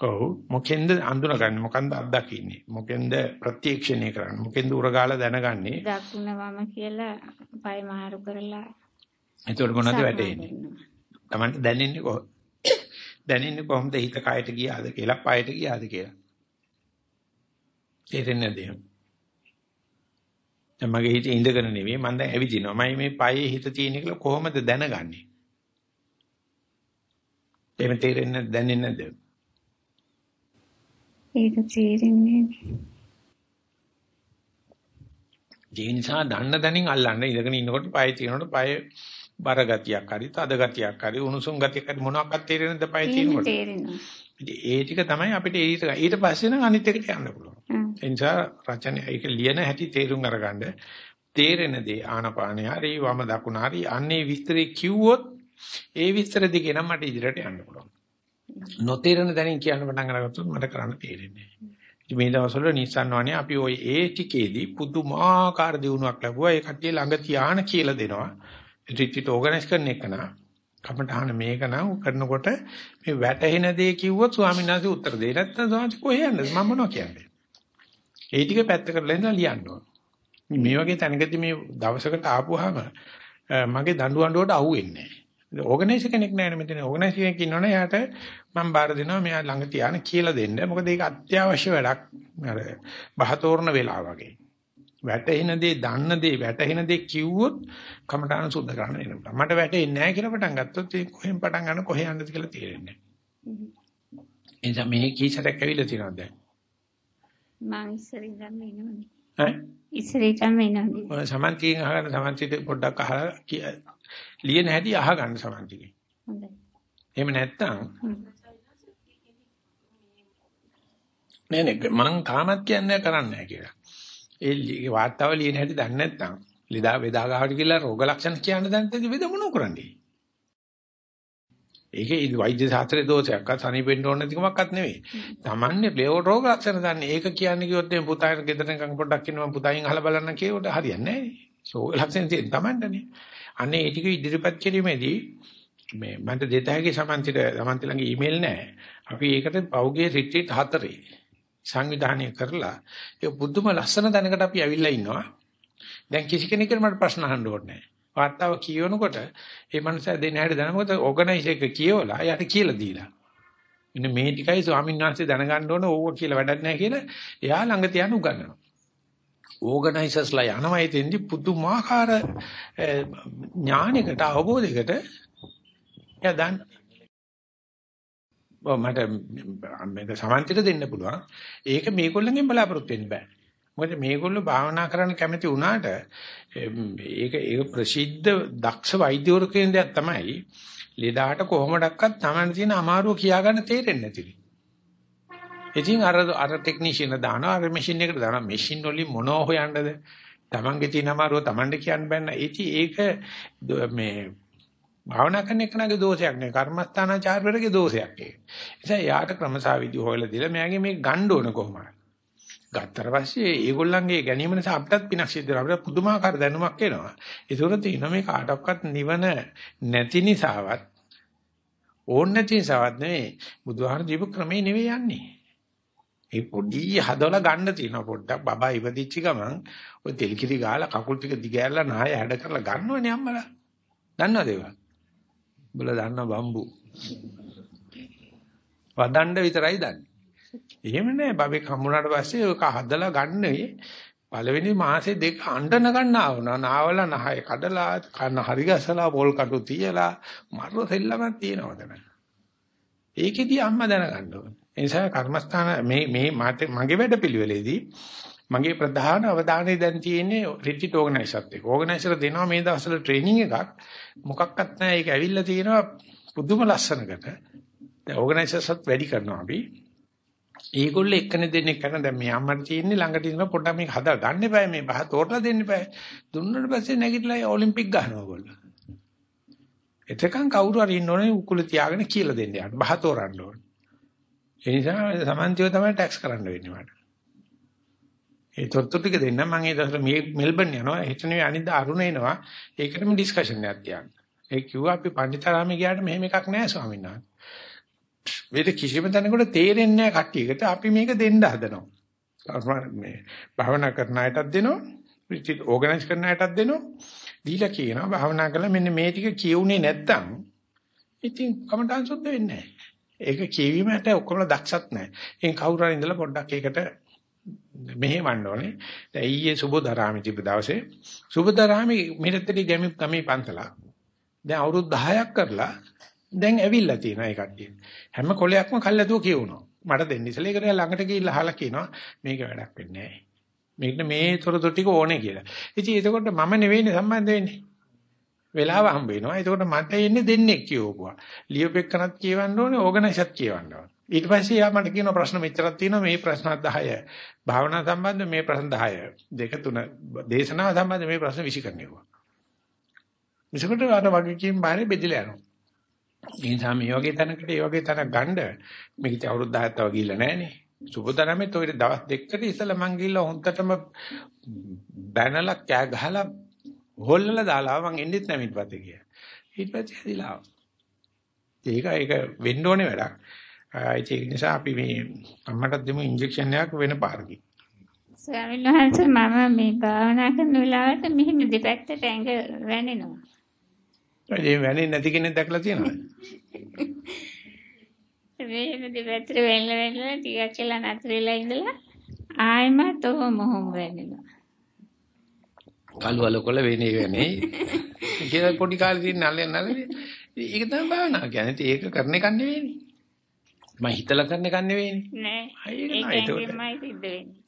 ඔව් මොකෙන්ද අඳුනගන්නේ? මොකන්ද අත්දකින්නේ? මොකෙන්ද ප්‍රත්‍යක්ෂණය කරන්නේ? මොකෙන්ද උරගාලා දැනගන්නේ? දකුණ වම කියලා පය මාරු කරලා එතකොට මොනවද වැටෙන්නේ? Tamanට දැනෙන්නේ කොහොමද? දැනෙන්නේ කොහොමද හිත කයට ගියාද කියලා, පයට ගියාද කියලා? තේරෙන්නේ නැද්ද එහෙම? දැන් මගේ හිත ඉඳගෙන නෙවෙයි මම දැන් ඇවිදිනවා. මම මේ පයේ හිත තියෙන කියලා කොහොමද දැනගන්නේ? එහෙම තේරෙන්නේ? දැනෙන්නේ නැද්ද? ඒක තේරෙන්නේ නැහැ. ඒ නිසා දන්න දැනින් අල්ලන්න ඉඳගෙන ඉන්නකොට පය තියෙනකොට පය බර ගතියක් හරි තද ගතියක් හරි උණුසුම් ගතියක් හරි මොනවාක්වත් තේරෙන්නේ නැද්ද පය තියෙනකොට? ඒ ටික තමයි අපිට ඊට ඊට පස්සේ නම් අනිත් එකට යන්න පුළුවන්. ඒ නිසා රචන ඒක ලියන හැටි තේරුම් අරගන්න තේරෙන දේ ආනපානය හරි වම දකුණ හරි අන්නේ විස්තරේ කිව්වොත් ඒ විස්තර දිගේ නම් මට ඉදිරියට යන්න පුළුවන්. නොතේරෙන දැනින් කියන්න පටන් අරගත්තොත් මට කරන්න තේරෙන්නේ නැහැ. මේ දවස්වල Nissan වනේ අපි ওই ඒ ටිකේදී පුදුමාකාර දියුණුවක් ලැබුවා. ඒ කට්ටිය ළඟ තියාන කියලා දෙනවා. රිට්‍රීට් ඕගනයිස් කරන එක නා. කමටහන මේක නම් කරනකොට මේ වැටහෙන දේ කිව්වොත් ස්වාමීන් වහන්සේ උත්තර දෙයි. නැත්නම් ස්වාමීන් කොහේ යන්නද? මම මොනවා කියන්නේ? ඒ ටික පැත්ත කරලා ඉඳලා ලියන්න ඕන. මේ වගේ තැනකදී මේ දවසකට ආපුවාම අ, මගේ දඬු අඬුවට අහුවෙන්නේ නැහැ. ඕගනයිසර් කෙනෙක් නැහැ මෙතන. ඕගනයිසර් කෙනෙක් ඉන්නවනේ එයාට. මම බාර දෙනවා මෙයා ළඟ තියාන කියලා දෙන්න. මොකද ඒක අත්‍යවශ්‍ය වැඩක්. අර බහතෝරන වෙලාව වගේ. වැටෙන දේ දන්න දේ වැටෙන දේ කිව්වොත් කමඨාන සුද්ධ කරන්න වෙනවා. මට වැටෙන්නේ නැහැ කියලා පටන් ගත්තොත් ඒ කොහෙන් පටන් ගන්න කොහේ යන්නද කියලා තේරෙන්නේ නැහැ. ඒ නිසා මේ කීසරක් ඇවිල්ලා තියෙනවා දැන්. මම ඉස්සරින්ම එනවනේ. ඈ ඉස්සරින්ම එනවනේ. ඔය සමන්තියෙන් අහගන්න සමන්තිට පොඩ්ඩක් අහලා ලියන හැටි අහගන්න සමන්තිගේ. හොඳයි. එහෙම නැත්තම්. නෑ නෑ මං තාමත් කියන්නේ කරන්නේ නැහැ කියලා. ඒ ලි- වාර්තාව ලියන හැටි දන්නේ නැත්තම් ලිදා වේදා ගහට කියලා රෝග ලක්ෂණ කියන්න දන්නේ නැති වේද මොනව කරන්නේ? ඒකේ ඉදි වෛද්‍ය ශාස්ත්‍රයේ දෝෂයක් අත් සනීපෙන්න ඕන නැතිකමක්වත් නෙවෙයි. Tamanne ලේව රෝග ලක්ෂණ දන්නේ. ඒක කියන්නේ කිව්වොත් මේ පුතාට ගෙදර නිකන් පොඩ්ඩක් ඉන්නවා පුතායින් අහලා බලන්න කියවට හරියන්නේ නැහැ නේ. රෝග ලක්ෂණ තියෙන Tamanටනේ. අනේ ඒ ටික ඉදිරිපත් කිරීමේදී මේ මන්ට දෙත හැකි සමන්තිට සමන්ති ළඟ ඊමේල් නැහැ. අපි ඒකට පෞගේ රිට්‍රීට් හතරේ සංවිධානය කරලා ඒ බුදුම ලස්සන දැනකට අපි ඇවිල්ලා ඉන්නවා. දැන් කිසි කෙනෙකුට මට ප්‍රශ්න අහන්න ඕනේ නැහැ. වාර්තාව කියවනකොට ඒ මනුස්සයා දෙන්න හැටි දැන මොකද ඕගනයිස් එක කියවලා එයාට කියලා දීලා. මෙන්න මේ ටිකයි ස්වාමීන් වහන්සේ දැනගන්න ඕන ඕක කියලා වැඩක් නැහැ කියලා එයා ළඟ තියන උගන්වනවා. ඕගනයිසර්ස්ලා යනවා එතෙන්දි පුදුමාකාර ඥානයකට අවබෝධයකට එයා දන්න. ඔව් මට මේක සමන්තිට දෙන්න පුළුවන්. ඒක මේගොල්ලන්ගෙන් බලාපොරොත්තු වෙන්න බෑ. මොකද මේගොල්ලෝ භාවනා කරන්න කැමති වුණාට ඒක ඒක ප්‍රසිද්ධ දක්ෂ වෛද්‍යවරු කියන දෙයක් තමයි ලෙඩාට කොහොමඩක්වත් Taman තියෙන අමාරුව කියාගන්න තේරෙන්නේ නැතිලි. ඉතින් අර අර ටෙක්නීෂියන් දානවා අර මැෂින් එකට දානවා මැෂින් වලින් මොනව හොයන්නද? Tamanගේ තියෙන අමාරුව Tamanට කියන්න බෑ. ඉතින් ඒක මේ භාවනා කරන එකනගේ දෝෂයක් නෙවෙයි කර්මස්ථානාචාර්යවරගේ දෝෂයක් ඒක. ඒ නිසා යාට ක්‍රමසාවිදි හොයලා දීලා මෙයාගේ මේ ගන්න ඕන කොහොමද? ගත්තට පස්සේ ඒගොල්ලන්ගේ ගැනීම නිසා අපිටත් පිනක් සිද්ධ වෙනවා. අපිට පුදුමාකාර දැනුමක් එනවා. ඒතකොට තියෙන මේ කාටවත් නිවන නැති නිසාවත් ඕන නැති නිසාවත් නෙවෙයි බුදුහාම දීපු ක්‍රමේ නෙවෙයි යන්නේ. ඒ පොඩි හදවලා ගන්න තියෙනවා පොඩ්ඩක් බබා ඉවදිච්ච ගමන් ඔය තෙල් කිරි ගාලා කකුල් ටික දිගෑරලා නාය හැඩ කරලා ගන්නවනේ අම්මලා. දන්නවද ඒවා? උඹලා දන්න බම්බු. වදණ්ඩ විතරයි දන්නේ. එහෙම නෑ බබෙක් හම්බුනාට පස්සේ ඔක හදලා ගන්නේ පළවෙනි මාසේ දෙක අඬන ගන්නා වුණා. නාවල නහය කඩලා කන හරි ගසලා පොල් කටු තියලා මරව සෙල්ලමක් තියෙනවා දැන්. ඒකෙදි අම්මා දැනගන්න ඕනේ. ඒ නිසා කර්මස්ථාන මේ මේ මගේ වැඩපිළිවෙලේදී මගේ ප්‍රධාන අවධානය දැන් තියෙන්නේ රිට්‍රීට් ඕගනයිසර්ත් එක්ක. ඕගනයිසර් දෙනවා මේ දවස්වල ට්‍රේනින් එකක්. මොකක්වත් නැහැ. ඒක ඇවිල්ලා තියෙනවා පුදුම ලස්සනකට. දැන් ඕගනයිසර්ස්ත් වැඩි කරනවා අපි. ඒගොල්ලෝ එක්කනේ දෙන්නේ කරන දැන් මේ අම්මට තියෙන්නේ ළඟට ඉන්න පොඩ්ඩක් මේක හදා ගන්න එපා මේ බහ තෝරලා දෙන්න එපා. දුන්නාට පස්සේ නැගිටලා ඔලිම්පික් ගන්නවා ඔයගොල්ලෝ. එතකන් කවුරු හරි ඉන්න ඕනේ උකුල තියාගෙන කියලා දෙන්න යාට බහ තෝරන්න ඕනේ. ඒ නිසා සමන්තිව තමයි ටැක්ස් කරන්න වෙන්නේ මට. ඒ තොරතුරු ටික දෙන්න මම ඒ දවස්වල මෙල්බන් යනවා හිට නෙවෙයි අනිද්දා අරුණ එනවා ඒකටම ඩිස්කෂන් එකක් තියන්න. ඒ කිව්වා අපි පණ්ඩිතාරාමේ ගියාට මෙහෙම එකක් නැහැ ස්වාමීන් වහන්සේ. මේක කිසිම තැනකට තේරෙන්නේ නැහැ කට්ටියකට අපි මේක දෙන්න හදනවා. මේ භාවනා කරන අයටත් දෙනවා, රිට්‍රීට් ඕගනයිස් කරන අයටත් දෙනවා. දීලා කියනවා භාවනා කළා මෙන්න මේ ටික කියුනේ නැත්තම් ඉතින් කමටහන් සුද්ධ වෙන්නේ නැහැ. ඒක කියවීමට ඔක්කොම දක්ෂත් නැහැ. එහෙන් කවුරු හරි ඉඳලා පොඩ්ඩක් ඒකට මෙහෙවන්න ඕනේ. දැන් ඊයේ සුබෝධරාමි තිබ්බ දවසේ සුබෝධරාමි මෙහෙත්තේ ගැමි ගමේ පන්සලක්. දැන් අවුරුදු 10ක් කරලා දැන් ඇවිල්ලා තියෙනවා ඒ කට්ටිය. හැම කොලයක්ම කල්ැතුව කියවනවා. මට දෙන්න ඉස්සෙල්ලා ඒකට ළඟට ගිහිල්ලා අහලා කියනවා මේක වැඩක් වෙන්නේ නැහැ. මේකට මේ තොරතුරු ටික ඕනේ කියලා. ඉතින් එතකොට මම නෙවෙයිනේ සම්බන්ධ වෙන්නේ. වෙලාව හම්බ වෙනවා. එතකොට මට එන්නේ දෙන්නේ කියවපුවා. ලියුපෙක්කනත් කියවන්න ඕනේ, ඕගනයිසර්ත් කියවන්න ඕනේ. ඊට පස්සේ යා මට කියන ප්‍රශ්න මෙච්චරක් තියෙනවා මේ ප්‍රශ්න 10. භාවනා සම්බන්ධ මේ ප්‍රශ්න 10. දෙක තුන දේශනාව සම්බන්ධ මේ ප්‍රශ්න 20 කරනවා. විසකට අර වගේ කීම් බාරේ බෙදලා යනවා. ඒ නිසා මේ වගේ තැනකට ඒ වගේ තැනක් ගන්න මේක ඉතින් අවුරුදු 10ක් තව ගිහිල්ලා නැහනේ. සුබතරමෙත් ඔය දවස් දෙකකට ඉස්සලා මං ගිහිල්ලා හොන්දටම බැනලා කෑ ගහලා හොල්ලලා දාලා මං එන්නෙත් නැමිත් පස්සේ ගියා. ඊට පස්සේ හැදිලා ඒක ඒක වෙන්න ඕනේ වැඩක්. ඒක නිසා අපි මේ අම්මට දෙමු ඉන්ජෙක්ෂන් එකක් වෙන පාරකින්. ස්වාමීන් වහන්සේ මම මේ භාවනා කරන වෙලාවට මෙහෙම දෙපැත්තට ඇඟ වැනෙනවා. ඒ වැනෙන්නේ නැති කෙනෙක් දැකලා තියෙනවද? මෙහෙම දෙපැත්තට වෙල්ල වෙල්ල ටිකක් කියලා නතර වෙලා ඉඳලා ආයෙමත් ඔහොම ඔහොම වෙනවා. කළු අලකොල වෙන්නේ වෙන්නේ. [laughs] කියලා පොඩි කාලේ තියෙන නල්ලේ නල්ලේ. ඒක තමයි භාවනාව කියන්නේ. ඒක කරන එක නෙවෙයිනේ. මම හිතලා කරන එකක් නෙවෙයිනේ.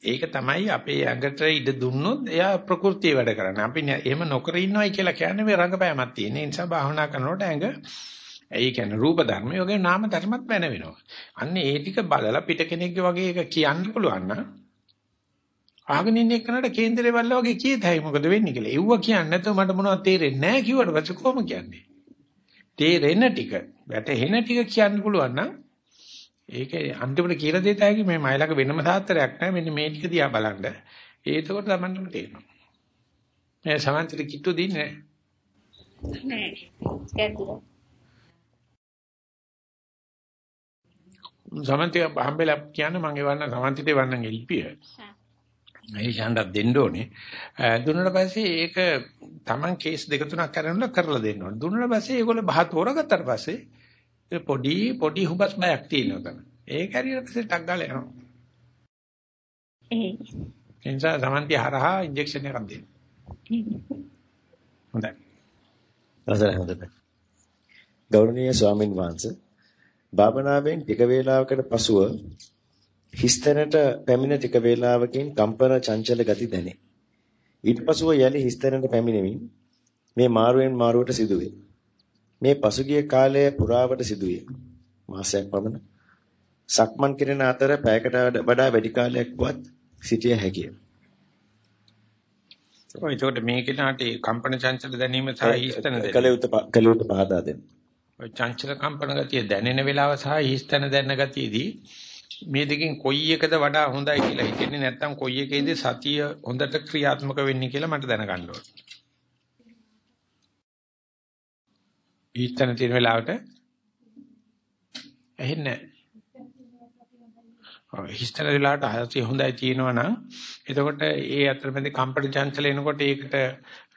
ඒක තමයි අපේ ඇඟට ඉඩ දුන්නොත් එයා ප්‍රകൃතිය වැඩ කරන්නේ. අපි එහෙම නොකර ඉන්නවයි කියලා කියන්නේ මේ රංගපෑමක් තියෙන. ඒ නිසා භාවනා කරනකොට ඇඟ ඒ කියන්නේ රූප ධර්ම යෝගේ නාම ධර්මත් වෙන වෙනවා. අන්න ඒ ටික බලලා පිට කෙනෙක්ගේ වගේ එක කියන්න පුළුවන් නම් ආගෙන ඉන්න එක්කනට කේන්දරේ වල්ලා වගේ කීතයි මොකද වෙන්නේ කියලා. එව්ව කියන්නේ නැතුව මට මොනවද තේරෙන්නේ නැහැ කිව්වට පස්සේ කොහොම කියන්නේ? තේරෙන ටික, වැටහෙන ටික කියන්න පුළුවන් නම් ඒක අන්තිමට කියලා දෙත හැකි මේ මයිලක වෙනම සාත්‍රයක් නැහැ මෙන්න මේ ටික දිහා බලන්න. ඒකකොට තමන්ටම තේරෙනවා. මේ සමන්තර කිට්ටු දින්නේ නෑ. නෑ. සමන්තය හම්බෙලා කියන්නේ මම එවන්න සමන්තිට එවන්න එල්පිය. ඒ ඡන්දක් දෙන්න ඕනේ. දුන්නාට පස්සේ ඒක Taman කේස් දෙක තුනක් කරනලා කරලා දෙන්න ඕනේ. දුන්නාට පස්සේ ඒගොල්ලෝ බහ තෝරගත්තට පස්සේ පොඩි පොඩි හුබස් බයක් තියෙනවා තමයි. ඒක හරියට පස්සේ ටක් ගාලා යනවා. ඒ එනිසා සමන්ති හරහා ඉන්ජෙක්ෂන් එකක් දෙන්න. හොඳයි. අවසරයි හොඳයි. ගෞරවනීය ස්වාමින් වහන්සේ භාවනාවෙන් ටික වේලාවකට පසුව හිස්තැනට පැමිණ ටික වේලාවකින් කම්පන චංචල ගති දැනේ. ඊට පසුව යලි හිස්තැනට පැමිණෙමින් මේ මාරුවෙන් මාරුවට සිදුවේ. මේ පසුගිය කාලය පුරාවට සිදුවේ. මාසයක් පමණ. සක්මන් කිරීම අතර පැයකට වඩා වැඩි කාලයක්වත් සිටිය හැකිය. ඒකට මේ කෙනාට කම්පන චංචල දැනීම සහ හිස්තන දැනීම. කලියුත් කලියුත් පහදා දෙන්න. ඔය චංචල කම්පන ගතිය දැනෙන වෙලාව සහ හිස්තන දැනන ගතියේදී මේ දෙකෙන් කොයි එකද වඩා හොඳයි කියලා හිතෙන්නේ නැත්නම් කොයි එකේද සතිය හොඳට ක්‍රියාත්මක වෙන්නේ කියලා මට දැනගන්න ඕනේ. හිස්තන තියෙන වෙලාවට ඇහෙන්නේ නැහැ. හිස්තන වෙලාවට හසිය හොඳයි තියෙනවා නම් එතකොට ඒ අතරමැද කම්පන චංචල එනකොට ඒකට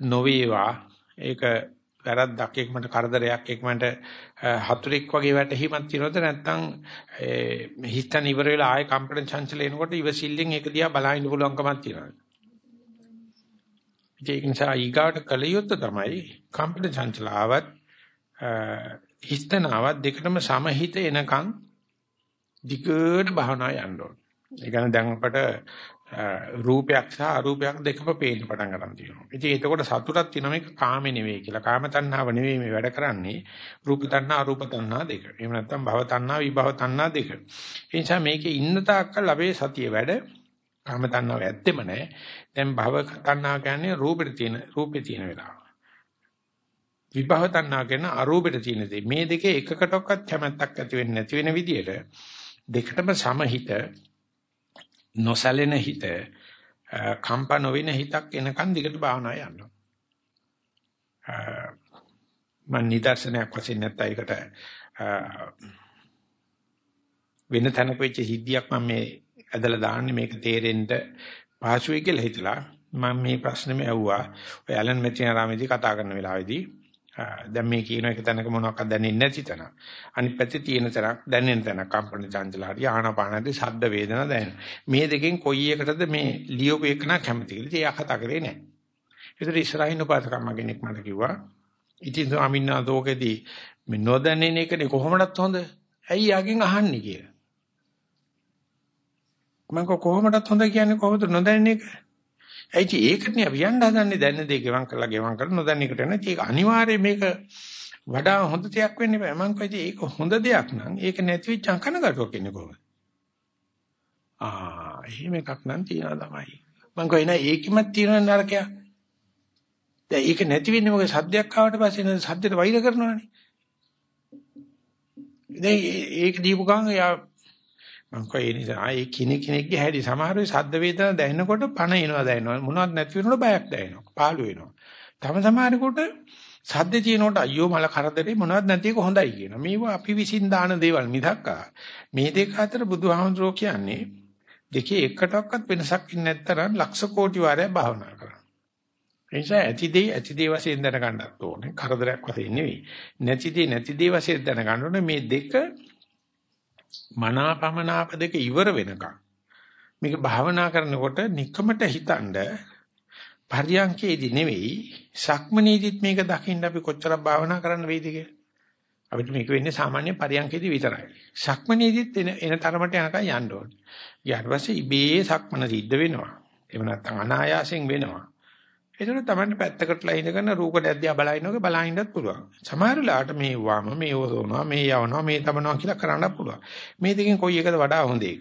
නොවේවා. ඒක වැරද්දක් එක්මන්ට කරදරයක් එක්මන්ට හතුරෙක් වගේ වැටහීමක් තියෙනවද? නැත්නම් හිතන ඉවර වෙලා ආයෙ කම්පන චංචල එනකොට ඉවසිල්ලෙන් ඒක දිහා බලන්න පුළුවන්කමක් තියෙනවද? ඒක නිසා ඊගාට කලියොත් තමයි කම්පන චංචල ආවත් හිතනාවත් දෙකටම සමහිත එනකන් දිගට භවනා යන්න ඕන. ඒ කියන්නේ දැන් අපට රූපයක් සහ අරූපයක් දෙකම පේන්න පටන් ගන්න තියෙනවා. ඉතින් එතකොට සතුටක් තියෙනවා මේක කාමේ නෙවෙයි කියලා. කාම තණ්හාව නෙවෙයි මේ වැඩ කරන්නේ. රූප තණ්හා අරූප තණ්හා දෙක. එහෙම නැත්නම් භව තණ්හා විභව තණ්හා දෙක. ඒ නිසා මේකේ ඉන්න තාක්කල් අපේ සතිය වැඩ කාම තණ්හාව ඇත්තෙම නැහැ. දැන් භව තණ්හා කියන්නේ රූපෙට තියෙන රූපේ තියෙන වෙලාව. විභව තණ්හා කියන අරූපෙට තියෙන දේ. මේ දෙකේ එකකටවත් කැමැත්තක් ඇති වෙන්නේ නැති වෙන විදියට දෙකටම සමහිත නොසැලෙන හිත කම්ප නොවෙන හිතක් එනකන් දිගට භාවනා යනවා. මම නිදර්ශනයක් වශයෙන් නැත්නම් ඒකට වෙන තැනක වෙච්ච සිද්ධියක් මම මේ ඇදලා දාන්නේ මේක තේරෙන්න පහසුයි කියලා හිතලා මම මේ ප්‍රශ්නේම ඇහුවා. ඔය ඇලන් මෙචිනාරාමේදී කතා කරන වෙලාවේදී දැන් මේ කියන එක තැනක මොනවක්වත් දැනෙන්නේ නැති තැන. අනිත් පැත්තේ තියෙන තැනක් දැනෙන තැනක් කම්පන චංචල හරි ආහනපානදී ශබ්ද වේදනා දැනෙන. මේ දෙකෙන් කොයි එකටද මේ ලියෝපු එකන කැමති කියලා. ඉතින් එයා කතා කරේ නැහැ. ඒතර ඉස්රායිල් උපාසකම්ම කෙනෙක් මට කිව්වා ඉතින් ස්වාමීන් වහන්සේකදී මේ නොදැනෙන එකනේ කොහොමදත් හොඳ? ඇයි යකින් අහන්නේ කියලා. මම කොහොමදත් හොඳ කියන්නේ කොහොමද නොදැනෙන එක? ඇයි ඒකනේ අපි යන්න හදන්නේ? දැන්න දේ ගෙවම් කරලා ගෙවම් කරලා නොදැන්න එකට යන ඒක අනිවාර්යයෙන් මේක වඩා හොඳ දෙයක් වෙන්න බෑ. මං කිව්වා ඒක හොඳ දෙයක් නම් ඒක නැති වෙච්ච කනගාටුවක් ඉන්නේ කොහොමද? ආ එහෙම එකක් නම් තියනවා තමයි. මං කිව්වා එන ඒකෙමත් තියෙන නරකයක්. දැන් ඒක නැති වෙන්නේ මොකද? සද්දයක් ආවට පස්සේ සද්දෙට වෛර කරනවානේ. දැන් ඒක දීපු ගමන් එයා මම කෝ ඒ නිසා ඒ කිනෙ කෙනෙක්ගේ හැටි සමහර වෙයි සද්ද වේදනා දැනෙනකොට පණ එනවා දැනෙනවා. මොනවද නැති වෙනකොට බයක් දැනෙනවා. පාළු වෙනවා. තම සමහරෙකුට සද්ද තියෙනකොට අයියෝ මල කරදරේ මොනවද නැති එක හොඳයි කියනවා. මේවා අපි විසින් දාන දේවල් මිදක් මේ දෙක අතර බුදුහාමුදුරෝ කියන්නේ දෙකේ එකටවත් වෙනසක් නැත්තරම් ලක්ෂ කෝටි වාරයක් භාවනා කරනවා ඒ නිසා ඇති දේ ඇති දේ වශයෙන් දැනගන්නත් ඕනේ. කරදරයක් වශයෙන් නෙවෙයි. නැති දේ නැති දේ වශයෙන් දැනගන්න ඕනේ. මේ දෙක මනාපමනාප දෙක ඉවර වෙනකම් මේක භාවනා කරනකොට নিকමට හිතනද පරියන්කේදී නෙවෙයි සක්මනීදිත් මේක දකින්න අපි කොච්චරක් භාවනා කරන්න වේද කියලා. අපිට මේක වෙන්නේ සාමාන්‍ය පරියන්කේදී විතරයි. සක්මනීදිත් එන එන තරමට යනකම් යන්න ඕනේ. ඊට පස්සේ ඉබේ සක්මන සිද්ධ වෙනවා. එහෙම නැත්නම් අනායාසයෙන් වෙනවා. ඒතර තමයි පැත්තකටලා ඉඳගෙන රූකඩ ඇද්දියා බලනකොට බලහින්නත් පුළුවන්. සමහර වෙලාවට මේ වම මේ ඔසවනවා මේ යවනවා මේ තබනවා කියලා කරන්නත් පුළුවන්. මේ දෙකෙන් කොයි එකද වඩා හොඳ එක?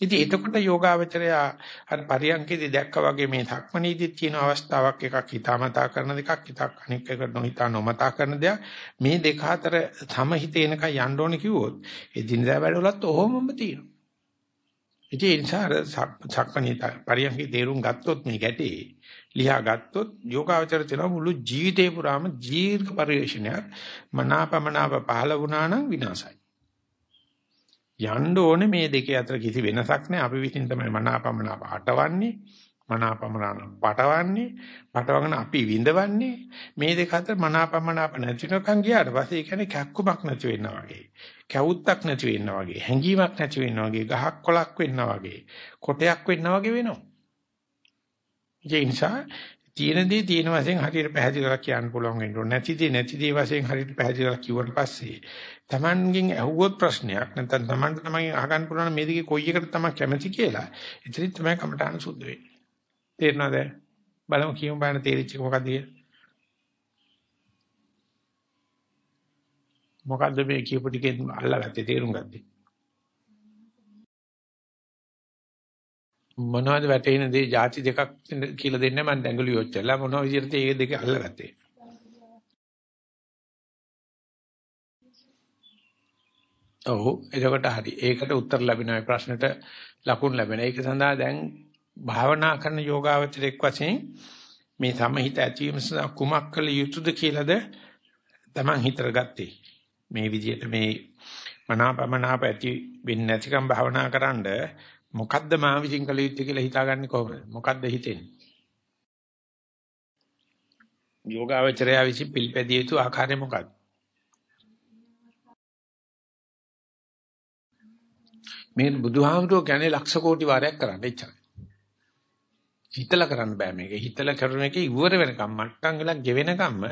ඉතින් එතකොට යෝගාවචරය අර පරියන්කේදී දැක්කා වගේ මේ ධක්මනීදී තියෙන අවස්ථාවක් එකක් හිතාමතා කරන දෙකක් හිතක් අනික් එක නොහිතා නොමතා කරන දෙයක් මේ දෙක අතර සමහිතේනක යන්න ඕනේ කිව්වොත් ඒ දිනදා වැඩවලත් ඔහොමම තියෙනවා. ඉතින් ඒ නිසා අර සක්මණේ පරියන්කේ තේරුම් ගත්තොත් මේ ගැටේ ලියා ගත්තොත් යෝගාවචර තියෙන මුළු ජීවිතේ පුරාම දීර්ඝ පරිශ්‍රණයක් මනාපමනාප පහළ වුණා නම් විනාසයි. යන්න ඕනේ මේ දෙකේ අතර කිසි වෙනසක් නැහැ. අපි විසින් තමයි මනාපමනාප අටවන්නේ. මනාපමනාප පටවන්නේ. පටවගෙන අපි විඳවන්නේ. මේ දෙක අතර මනාපමනාප නැතිනකන් ගියාට පස්සේ ඒ කියන්නේ කැක්කුමක් නැති වෙනවා වගේ. කැවුත්තක් නැති වෙනවා වගේ. හැංගීමක් නැති වෙනවා වගේ. ගහක් කොලක් වෙනවා වගේ. කොටයක් වෙනවා වගේ වෙනවා. ඒ නිසා තියෙන දේ තියෙන වශයෙන් හරියට පැහැදිලිලා කියන්න පුළුවන් වෙන්න ඕනේ. නැති දේ නැති දේ වශයෙන් හරියට පැහැදිලිලා කිව්වට පස්සේ Tamanගෙන් ඇහුවොත් ප්‍රශ්නයක් නැත්නම් Tamanට තමයි අහගන්න පුළුවන් මේ දෙකේ කොයි එකට තමයි කැමති කියලා. එතනින් තමයි කමටහන සුද්ධ වෙන්නේ. තේරෙනවද? බලමු කියමු බලන්න තේරිච්ච මොකක්ද මොකද්ද මේ කියපු ටිකෙන් අල්ලගත්තේ? තේරුම් ගත්තේ? මොනවද වැටෙන දේ? ಜಾති දෙකක් කියලා දෙන්න මම දැඟලුවේ ඔච්චරලා. මොනවා විදිහටද මේ දෙක අල්ලගත්තේ? ඔව්. එතකොට හරි. ඒකට උත්තර ලැබෙනවා. ප්‍රශ්නට ලකුණු ලැබෙනවා. ඒක සඳහා දැන් භාවනා කරන යෝගාවචරයක් වශයෙන් මේ සමහිත ඇතිවීම සඳහා කුමක් කළ යුතුද කියලාද Taman හිතර ගත්තේ මේ විදිහට මේ මනාපමනාප ඇති වෙන්නේ නැතිකම් භාවනා කරන්නේ මොකද්ද මා විසින් කළ යුත්තේ කියලා හිතාගන්නේ කොහොමද? මොකද්ද හිතෙන්නේ? යෝගාවචරය විසින් පිළිපැදිය යුතු ආකාරය මොකක්ද? මේ බුදුහාමුදුරුවෝ කියන්නේ ලක්ෂ කෝටි වාරයක් කරන්න එච්චරයි. හිතලා කරන්න බෑ මේක. හිතලා කරන එක ඉවර වෙනකම් මට්ටම් වෙලා ගෙවෙනකම්ම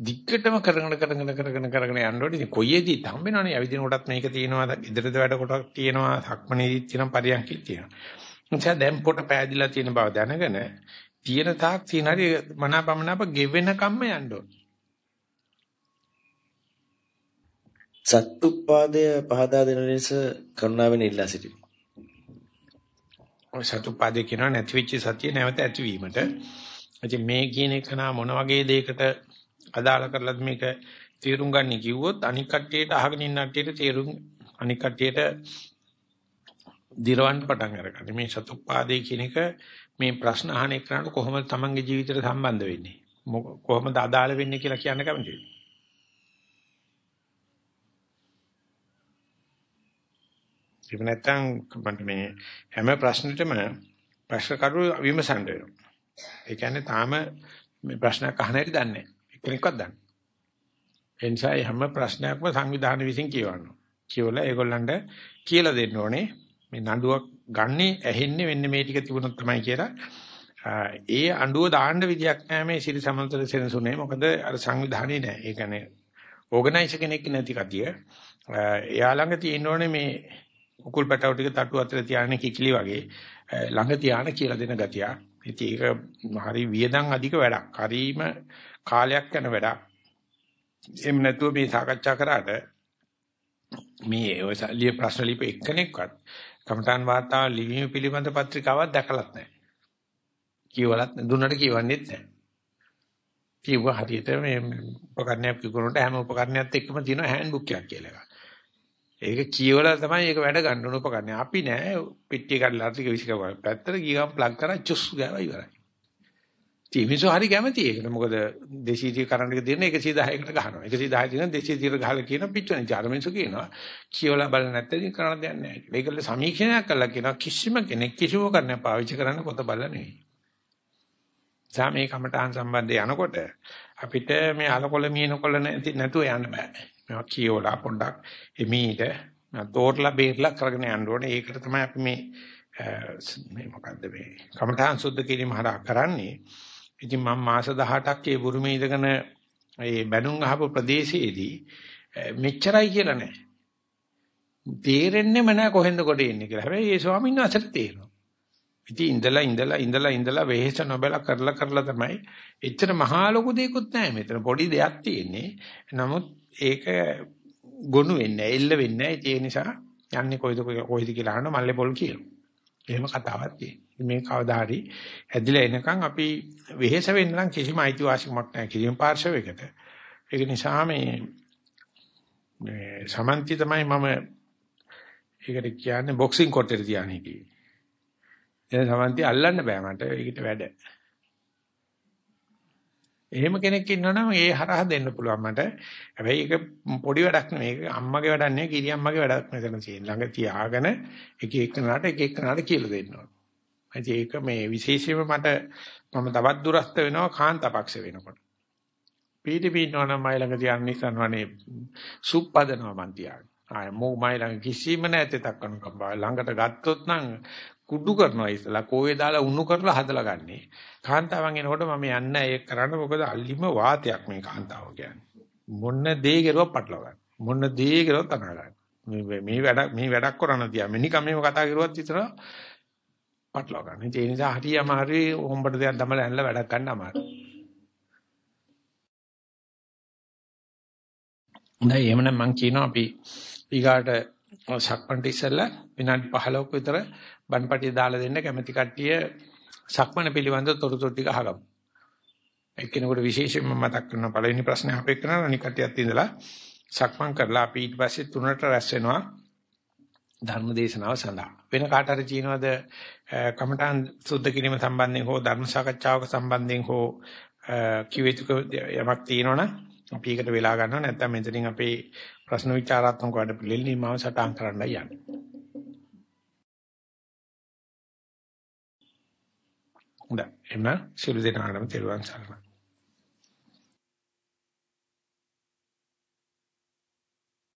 දිග්ගටම කරගෙන කරගෙන කරගෙන කරගෙන යන්න ඕනේ. ඉතින් කොයියේදී හම්බෙනවනේ. ඇවිදින කොටත් මේක තියෙනවා. ඉදිරියට වැඩ කොටක් තියෙනවා. සක්මනේදී තියෙනවා. පරියන්කේ තියෙනවා. නිසා දැන් පොට පෑදිලා තියෙන බව දැනගෙන තියෙන තාක් තියෙන හරි මනාපමනාප ගෙවෙනකම්ම යන්න ඕනේ. සත්තුප්පාදය පහදා දෙන ලෙස කරුණාවෙන් ඉල්ලා සිටිනවා. ඔය සතුපාදේ කියනවා නැති වෙච්ච සතිය නැවත ඇතිවීමට. ඉතින් මේ කියන එක නා මොන වගේ දෙයකට අදාළ කරලාද මේක තේරුම් ගන්න කිව්වොත් අනික් කට්ටියට අහගෙන ඉන්න කට්ටියට තේරුම් අනික් කට්ටියට දිරවන්න පටන් අරගන්න. මේ සතුපාදේ කියන එක මේ ප්‍රශ්න අහන එකට කොහොමද තමන්ගේ ජීවිතයට සම්බන්ධ වෙන්නේ? කොහොමද අදාළ වෙන්නේ කියලා කියන්න කැමතියි. ඒක නැත්තම් මට මේ හැම ප්‍රශ්නෙටම ප්‍රශ්න කරු විමසන්න වෙනවා. ඒ කියන්නේ තාම මේ ප්‍රශ්නයක් අහන හැටි දන්නේ නැහැ. එක්කෙනෙක්වත් දන්නේ. ඒ නිසා හැම ප්‍රශ්නයක්ම සංවිධානය විසින් කියවනවා. කියවලා ඒගොල්ලන්ට කියලා දෙන්න ඕනේ මේ නඩුවක් ගන්නේ ඇහෙන්නේ වෙන්න මේ ටික තිබුණොත් තමයි කියලා. ඒ අඬුව දාන්න විදියක් නැහැ මේ සිරි සමන්තර සෙනසුනේ. මොකද අර සංවිධානයේ නැහැ. ඒ කියන්නේ ඕගනයිසර් කෙනෙක් නැති කතිය. එයා ළඟ තියෙන්න ඕනේ මේ කුකුල් පැටව ටික තටු අතර තියාගෙන කිකිලි වගේ ළඟ තියාන කියලා දෙන ගතිය. ඉතින් ඒක හරි වියදම් අධික වැඩක්. හරීම කාලයක් යන වැඩක්. එහෙම නැතුව මේ සාකච්ඡා කරාට මේ ඔය ලිය ප්‍රශ්න ලිප එක්කෙනෙක්වත් කමඨාන් වාර්තාව ලිවීම පිළිබඳ පත්‍රිකාවක් දැකලත් නැහැ. කියවලත් දුන්නට කියවන්නෙත් නැහැ. කිව්ව හරියට මේ උපකරණයක් විකුණනට හැම උපකරණයක් එක්කම තියෙන හෑන්ඩ් බුක් එකක් කියලා එකක්. ඒක කියවලා තමයි ඒක වැඩ ගන්න උන උපකරණය. අපි නෑ පිටිය කඩලා ටික විසිකවල. පැත්තට ගියම් ප්ලග් කරා චුස් ගාවා ඉවරයි. තීමිසෝ හරි කැමති ඒකට. මොකද 230 කරන්ට් එක දෙන 110කට ගහනවා. 110 දින 230 ගහලා කියන පිටුවනේ ජර්මන්සු කියනවා. කියවලා බලන්න නැත්නම් ඉතින් කරන්න දෙයක් නෑ කියලා. ඒකල සමීක්ෂණයක් කළා කියනවා කිසිම කෙනෙක් කිසිම කරන්න පාවිච්චි කරන්න පොත බලලා නෙවෙයි. සාමේ කමටහන් සම්බන්ධය යනකොට අපිට මේ අලකොල මිනකොල නැතුව යන්න බෑ. මේවා කියවලා පොඩ්ඩක් එමීට තෝරලා බේරලා කරගෙන යන්න ඕනේ. ඒකට තමයි අපි මේ මේ මොකද්ද මේ කමඨාන් සුද්ධ කිරීම හරහා කරන්නේ. ඉතින් මම මාස 18ක් ඒ බුරුමේ ඉඳගෙන ඒ බැනුම් අහපු ප්‍රදේශයේදී මෙච්චරයි කියලා නෑ. තේරෙන්නේම නෑ කොහෙන්ද කොට එන්නේ කියලා. හැබැයි ඒ ස්වාමීන් වහන්සේට තේරෙනවා. ඉතින් ඉඳලා ඉඳලා ඉඳලා ඉඳලා වෙහෙස නොබලා කරලා කරලා තමයි එච්චර මහා ලොකු දෙයක්වත් නැහැ මෙතන පොඩි දෙයක් තියෙන්නේ. නමුත් ඒක ගොනු වෙන්නේ එල්ල වෙන්නේ ඒ නිසා යන්නේ කොයිද කොයිද කියලා අහන මල්ලේ පොල් කියනවා. එහෙම කතාවක් තියෙනවා. මේ කවදා හරි ඇදිලා එනකන් අපි වෙහෙස වෙන්න නම් කිසිම අයිතිවාසිකමක් නැහැ කිසිම පාර්ශවයකට. ඒක නිසා මේ මේ සමන්ති තමයි මම ඒකට කියන්නේ බොක්සිං කොටේ තියාන හිටියේ. දැන් සමන්ති අල්ලන්න බෑ මට ඒකට වැඩ. එහෙම කෙනෙක් ඉන්නවනම් ඒ හරහා දෙන්න පුළුවන් මට. හැබැයි ඒක පොඩි වැඩක් නෙවෙයි. ඒක අම්මගේ වැඩක් නෙවෙයි, කිරි අම්මගේ වැඩක් මෙතන තියෙන. ළඟ තියාගෙන එක එකනට එක එකනට කියලා දෙන්න ඕන. ඒක මේ විශේෂයෙන්ම මට මම තවත් දුරස්ත වෙනවා කාන්තාපක්ෂ වෙනකොට. පීටි පීනවනම් මයි ළඟ තියන්න නිසන්වනේ සුප්පදනවා මන් තියාගෙන. ආය මෝ මයි ළඟ කිසිම නැතේ තක්කන කම්බා ළඟට ගත්තොත් නම් කුඩු කරනවා ඉතලා කෝවේ දාලා උණු කරලා හදලා ගන්නේ. කාන්තාවන් එනකොට මම යන්න ඒක කරන්න මොකද අල්ලිම වාතයක් මේ කාන්තාව කියන්නේ. මොන දේ කෙරුවා පටලවා ගන්න. මොන දේ කෙරුවා තනවා ගන්න. මේ මේ වැඩ මේ වැඩක් කරන්න තියා. මෙනිකම් මේව කතා කරුවත් විතර පටලවා ගන්න. ඒ නිසා හරියම හරි හොම්බට දෙයක් දමලා ඇනලා වැඩක් ගන්න අමාරුයි. හොඳයි එහෙමනම් මම කියනවා අපි ඊගාට සක්මන්ට ඉස්සෙල්ලා විනාඩි 15ක විතර බණපටිය දාලා දෙන්න කැමැති කට්ටිය සක්මන පිළිබඳ තොරතුරු ටික අහගමු. එක්කෙනෙකුට විශේෂයෙන්ම මතක් කරන පළවෙනි ප්‍රශ්නේ අපේ කරන අනික් කට්ටියත් ඉඳලා සක්මන් කරලා අපි ඊට පස්සේ තුනට රැස් වෙනවා ධර්ම දේශනාව සඳහා. වෙන කාට හරි කියනවාද කමඨාන් සුද්ධ කිරීම සම්බන්ධයෙන් හෝ ධර්ම සාකච්ඡාවක සම්බන්ධයෙන් හෝ කිවිතුක යමක් තියෙනවනම් අපි ඒකට වෙලා ගන්නවා නැත්නම් මෙතනින් අපේ ප්‍රශ්න විචාරාත්මක වැඩ පිළිවෙල නිමාව සටහන් කරන්නයි යන්නේ. හොඳයි. එන්න සිළු දෙනාටම තෙරුවන් සරණයි.